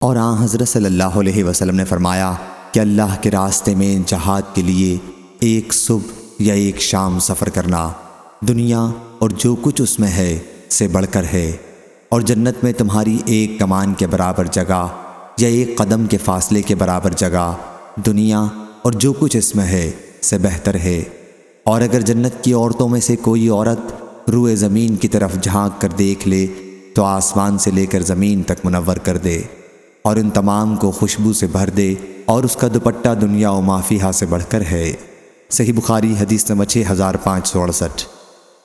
اور آن حضرت صلی اللہ علیہ وسلم نے فرمایا کہ اللہ کے راستے میں جہاد کے لیے ایک صبح یا ایک شام سفر کرنا دنیا اور جو کچھ اس میں ہے سے بڑھ کر ہے اور جنت میں تمہاری ایک کمان کے برابر جگہ یا ایک قدم کے فاصلے کے برابر جگہ دنیا اور جو کچھ اس میں ہے سے بہتر ہے۔ اور اگر جنت کی عورتوں میں سے کوئی عورت روئے زمین کی طرف جھانک کر دیکھ لے تو آسمان سے لے کر زمین تک منور کر دے۔ اور ان تمام کو خوشبو سے بھر دے اور اس کا دوپٹہ دنیا و معافیہ ہاں سے بڑھ کر ہے۔ صحیح بخاری حدیث نمبر 6568